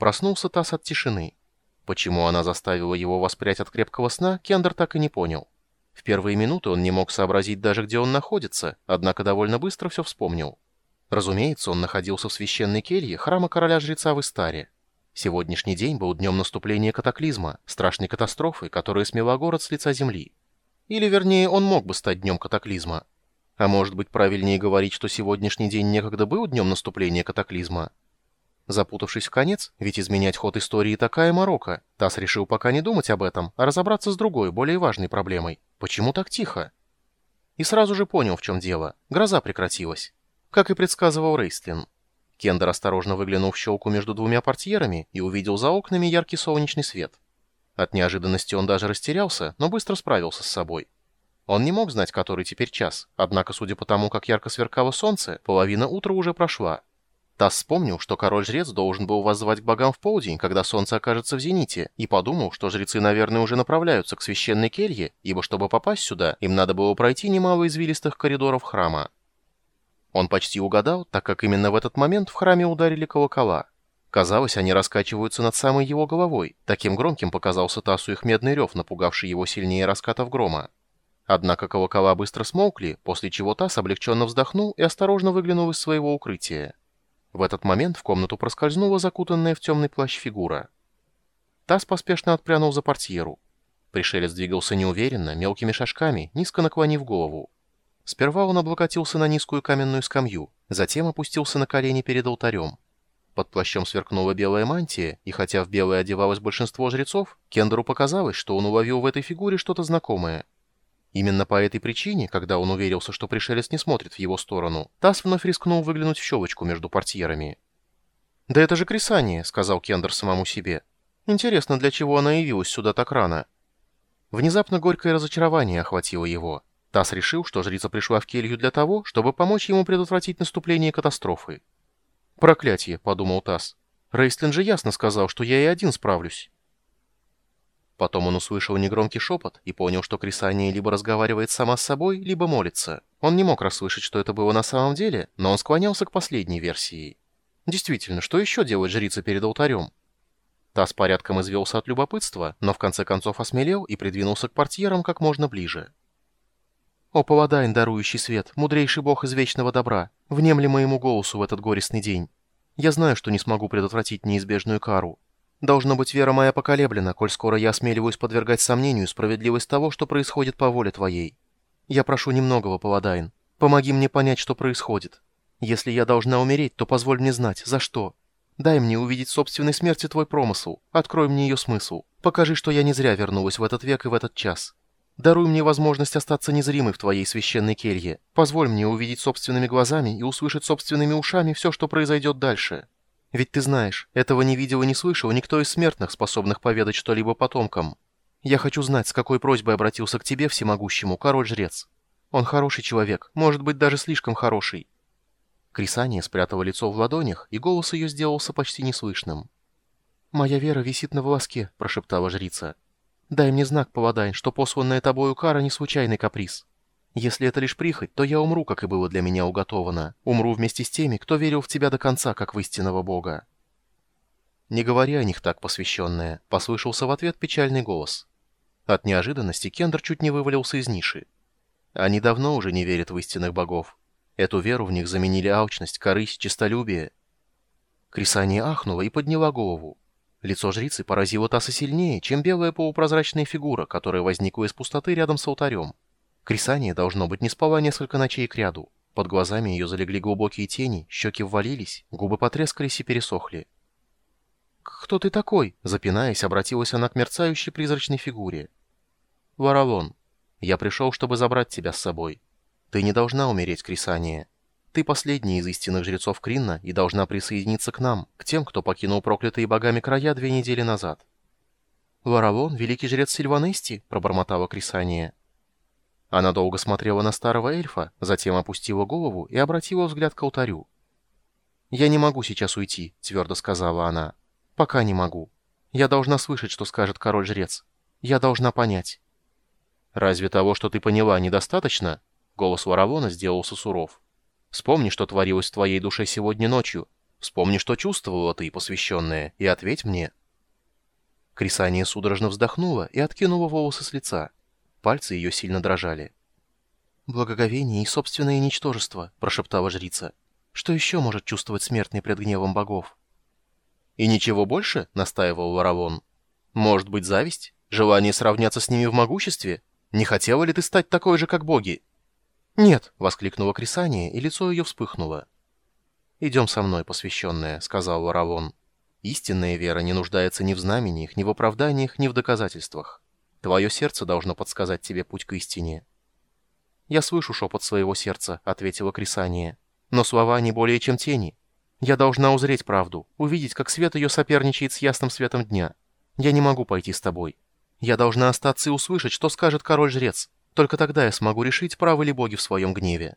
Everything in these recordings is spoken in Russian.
Проснулся Тасс от тишины. Почему она заставила его воспрять от крепкого сна, Кендер так и не понял. В первые минуты он не мог сообразить даже, где он находится, однако довольно быстро все вспомнил. Разумеется, он находился в священной келье храма короля-жреца в Истаре. Сегодняшний день был днем наступления катаклизма, страшной катастрофы, которая смела город с лица земли. Или, вернее, он мог бы стать днем катаклизма. А может быть, правильнее говорить, что сегодняшний день некогда был днем наступления катаклизма? Запутавшись в конец, ведь изменять ход истории такая морока, Тасс решил пока не думать об этом, а разобраться с другой, более важной проблемой. Почему так тихо? И сразу же понял, в чем дело. Гроза прекратилась. Как и предсказывал Рейстлин. Кендер осторожно выглянул в щелку между двумя портьерами и увидел за окнами яркий солнечный свет. От неожиданности он даже растерялся, но быстро справился с собой. Он не мог знать, который теперь час, однако, судя по тому, как ярко сверкало солнце, половина утра уже прошла. Тасс вспомнил, что король-жрец должен был воззвать к богам в полдень, когда солнце окажется в зените, и подумал, что жрецы, наверное, уже направляются к священной келье, ибо чтобы попасть сюда, им надо было пройти немало извилистых коридоров храма. Он почти угадал, так как именно в этот момент в храме ударили колокола. Казалось, они раскачиваются над самой его головой. Таким громким показался Тасу их медный рев, напугавший его сильнее раскатов грома. Однако колокола быстро смолкли, после чего Тасс облегченно вздохнул и осторожно выглянул из своего укрытия. В этот момент в комнату проскользнула закутанная в темный плащ фигура. Тасс поспешно отпрянул за портьеру. Пришелец двигался неуверенно, мелкими шажками, низко наклонив голову. Сперва он облокотился на низкую каменную скамью, затем опустился на колени перед алтарем. Под плащом сверкнула белая мантия, и хотя в белое одевалось большинство жрецов, Кендеру показалось, что он уловил в этой фигуре что-то знакомое — Именно по этой причине, когда он уверился, что пришелец не смотрит в его сторону, Тасс вновь рискнул выглянуть в щелочку между портьерами. «Да это же Крисание», — сказал Кендер самому себе. «Интересно, для чего она явилась сюда так рано?» Внезапно горькое разочарование охватило его. Тасс решил, что жрица пришла в келью для того, чтобы помочь ему предотвратить наступление катастрофы. «Проклятие», — подумал Тасс. «Рейстлин же ясно сказал, что я и один справлюсь». Потом он услышал негромкий шепот и понял, что Крисания либо разговаривает сама с собой, либо молится. Он не мог расслышать, что это было на самом деле, но он склонялся к последней версии. Действительно, что еще делает жрица перед алтарем? Тасс порядком извелся от любопытства, но в конце концов осмелел и придвинулся к портьерам как можно ближе. «О, Паладайн, дарующий свет, мудрейший бог из вечного добра, внемли моему голосу в этот горестный день. Я знаю, что не смогу предотвратить неизбежную кару, Должно быть, вера моя поколеблена, коль скоро я осмеливаюсь подвергать сомнению справедливость того, что происходит по воле твоей. Я прошу немногого, Паладайн. Помоги мне понять, что происходит. Если я должна умереть, то позволь мне знать, за что. Дай мне увидеть собственной смерти твой промысл. Открой мне ее смысл. Покажи, что я не зря вернулась в этот век и в этот час. Даруй мне возможность остаться незримой в твоей священной келье. Позволь мне увидеть собственными глазами и услышать собственными ушами все, что произойдет дальше. Ведь ты знаешь, этого не видел и не слышал никто из смертных, способных поведать что-либо потомкам. Я хочу знать, с какой просьбой обратился к тебе, всемогущему, король-жрец. Он хороший человек, может быть, даже слишком хороший». Крисания спрятала лицо в ладонях, и голос ее сделался почти неслышным. «Моя вера висит на волоске», — прошептала жрица. «Дай мне знак, Паладайн, что посланная тобою кара не случайный каприз. Если это лишь прихоть, то я умру, как и было для меня уготовано. Умру вместе с теми, кто верил в тебя до конца, как в истинного Бога». «Не говори о них так, посвященная», — послышался в ответ печальный голос. От неожиданности Кендер чуть не вывалился из ниши. Они давно уже не верят в истинных богов. Эту веру в них заменили алчность, корысть, честолюбие. Крисания ахнула и подняла голову. Лицо жрицы поразило Таса сильнее, чем белая полупрозрачная фигура, которая возникла из пустоты рядом с алтарем. Крисания, должно быть, не спала несколько ночей кряду. Под глазами ее залегли глубокие тени, щеки ввалились, губы потрескались и пересохли. «Кто ты такой?» — запинаясь, обратилась она к мерцающей призрачной фигуре. «Варалон, я пришел, чтобы забрать тебя с собой. Ты не должна умереть, Крисания. Ты последний из истинных жрецов Кринна и должна присоединиться к нам, к тем, кто покинул проклятые богами края две недели назад». «Варалон, великий жрец Сильванести?» — пробормотала Крисания. Она долго смотрела на старого эльфа, затем опустила голову и обратила взгляд к алтарю. «Я не могу сейчас уйти», — твердо сказала она. «Пока не могу. Я должна слышать, что скажет король-жрец. Я должна понять». «Разве того, что ты поняла, недостаточно?» Голос Варавона сделался суров. «Вспомни, что творилось в твоей душе сегодня ночью. Вспомни, что чувствовала ты, посвященная, и ответь мне». Крисания судорожно вздохнула и откинула волосы с лица. Пальцы ее сильно дрожали. «Благоговение и собственное ничтожество», — прошептала жрица. «Что еще может чувствовать смертный пред гневом богов?» «И ничего больше?» — настаивал Варавон. «Может быть, зависть? Желание сравняться с ними в могуществе? Не хотела ли ты стать такой же, как боги?» «Нет!» — воскликнула Крисания, и лицо ее вспыхнуло. «Идем со мной, посвященная», — сказал Варавон. «Истинная вера не нуждается ни в знамениях, ни в оправданиях, ни в доказательствах. Твое сердце должно подсказать тебе путь к истине». «Я слышу шепот своего сердца», — ответила Крисания. «Но слова не более чем тени. Я должна узреть правду, увидеть, как свет ее соперничает с ясным светом дня. Я не могу пойти с тобой. Я должна остаться и услышать, что скажет король-жрец. Только тогда я смогу решить, правы ли боги в своем гневе».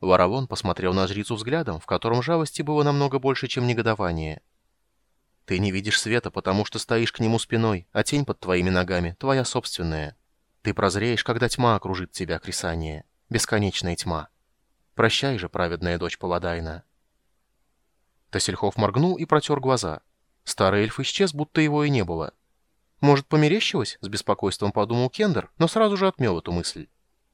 Варавон посмотрел на жрицу взглядом, в котором жалости было намного больше, чем негодование. «Ты не видишь света, потому что стоишь к нему спиной, а тень под твоими ногами — твоя собственная. Ты прозреешь, когда тьма окружит тебя, Крисание. Бесконечная тьма. Прощай же, праведная дочь Паладайна». Тассельхов моргнул и протер глаза. Старый эльф исчез, будто его и не было. «Может, померещилось?» — с беспокойством подумал Кендер, но сразу же отмел эту мысль.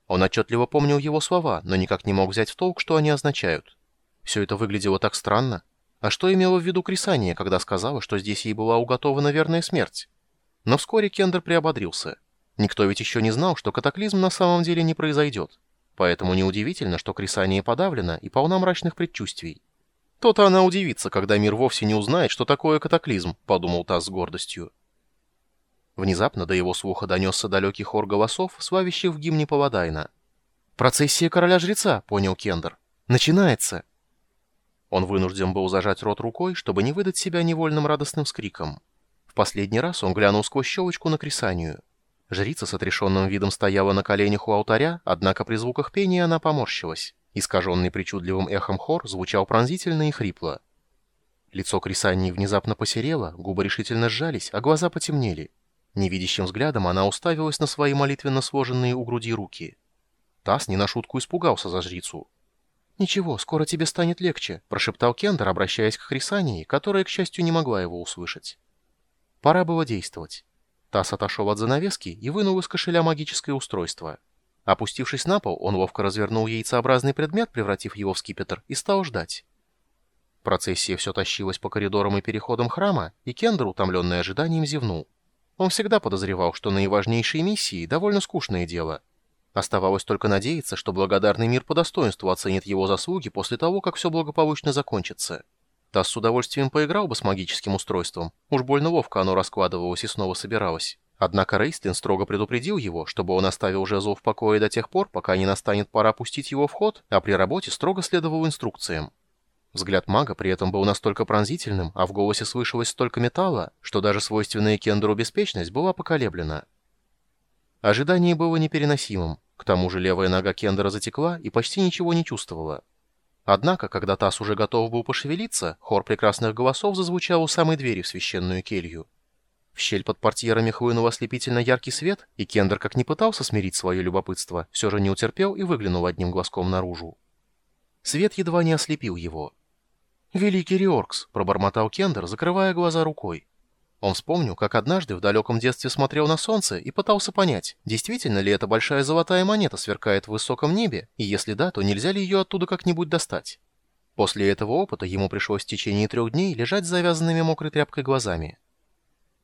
Он отчетливо помнил его слова, но никак не мог взять в толк, что они означают. Все это выглядело так странно. А что имела в виду Крисания, когда сказала, что здесь ей была уготована верная смерть? Но вскоре Кендер приободрился. Никто ведь еще не знал, что катаклизм на самом деле не произойдет. Поэтому неудивительно, что Крисания подавлена и полна мрачных предчувствий. «То-то она удивится, когда мир вовсе не узнает, что такое катаклизм», — подумал Тасс с гордостью. Внезапно до его слуха донесся далекий хор голосов, славящих в гимне Паладайна. «Процессия короля-жреца», — понял Кендер. «Начинается!» Он вынужден был зажать рот рукой, чтобы не выдать себя невольным радостным скриком. В последний раз он глянул сквозь щелочку на Крисанию. Жрица с отрешенным видом стояла на коленях у алтаря, однако при звуках пения она поморщилась. Искаженный причудливым эхом хор звучал пронзительно и хрипло. Лицо Крисании внезапно посерело, губы решительно сжались, а глаза потемнели. Невидящим взглядом она уставилась на свои молитвенно сложенные у груди руки. Тасс не на шутку испугался за жрицу. «Ничего, скоро тебе станет легче», — прошептал Кендер, обращаясь к Хрисании, которая, к счастью, не могла его услышать. Пора было действовать. Тасс отошел от занавески и вынул из кошеля магическое устройство. Опустившись на пол, он ловко развернул яйцеобразный предмет, превратив его в скипетр, и стал ждать. Процессия все тащилась по коридорам и переходам храма, и Кендер, утомленный ожиданием, зевнул. Он всегда подозревал, что наиважнейшие миссии — довольно скучное дело. Оставалось только надеяться, что благодарный мир по достоинству оценит его заслуги после того, как все благополучно закончится. Тасс с удовольствием поиграл бы с магическим устройством. Уж больно ловко оно раскладывалось и снова собиралось. Однако Рейстлин строго предупредил его, чтобы он оставил жезл в покое до тех пор, пока не настанет пора пустить его в ход, а при работе строго следовал инструкциям. Взгляд мага при этом был настолько пронзительным, а в голосе слышалось столько металла, что даже свойственная Кендеру беспечность была поколеблена. Ожидание было непереносимым. К тому же левая нога Кендера затекла и почти ничего не чувствовала. Однако, когда Тасс уже готов был пошевелиться, хор прекрасных голосов зазвучал у самой двери в священную келью. В щель под портьерами хлынул ослепительно яркий свет, и Кендер, как ни пытался смирить свое любопытство, все же не утерпел и выглянул одним глазком наружу. Свет едва не ослепил его. «Великий Риоркс», — пробормотал Кендер, закрывая глаза рукой. Он вспомнил, как однажды в далеком детстве смотрел на солнце и пытался понять, действительно ли эта большая золотая монета сверкает в высоком небе, и если да, то нельзя ли ее оттуда как-нибудь достать. После этого опыта ему пришлось в течение трех дней лежать с завязанными мокрой тряпкой глазами.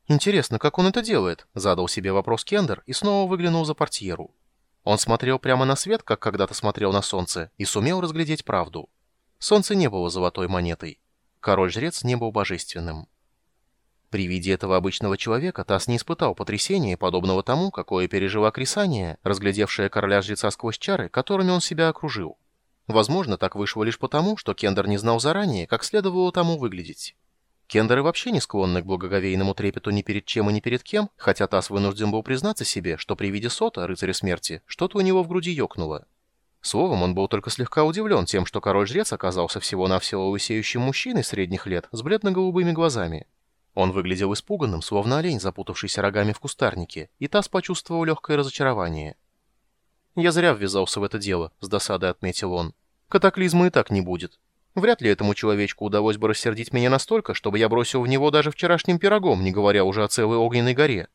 «Интересно, как он это делает?» — задал себе вопрос Кендер и снова выглянул за портьеру. Он смотрел прямо на свет, как когда-то смотрел на солнце, и сумел разглядеть правду. Солнце не было золотой монетой. Король-жрец не был божественным. При виде этого обычного человека Тасс не испытал потрясения, подобного тому, какое пережила Крисания, разглядевшая короля-жреца сквозь чары, которыми он себя окружил. Возможно, так вышло лишь потому, что Кендер не знал заранее, как следовало тому выглядеть. Кендеры вообще не склонны к благоговейному трепету ни перед чем и ни перед кем, хотя Тасс вынужден был признаться себе, что при виде Сота, рыцаря смерти, что-то у него в груди ёкнуло. Словом, он был только слегка удивлен тем, что король-жрец оказался всего-навсего лысеющим мужчиной средних лет с бледно-голубыми глазами. Он выглядел испуганным, словно олень, запутавшийся рогами в кустарнике, и Тасс почувствовал легкое разочарование. «Я зря ввязался в это дело», — с досадой отметил он. «Катаклизма и так не будет. Вряд ли этому человечку удалось бы рассердить меня настолько, чтобы я бросил в него даже вчерашним пирогом, не говоря уже о целой огненной горе.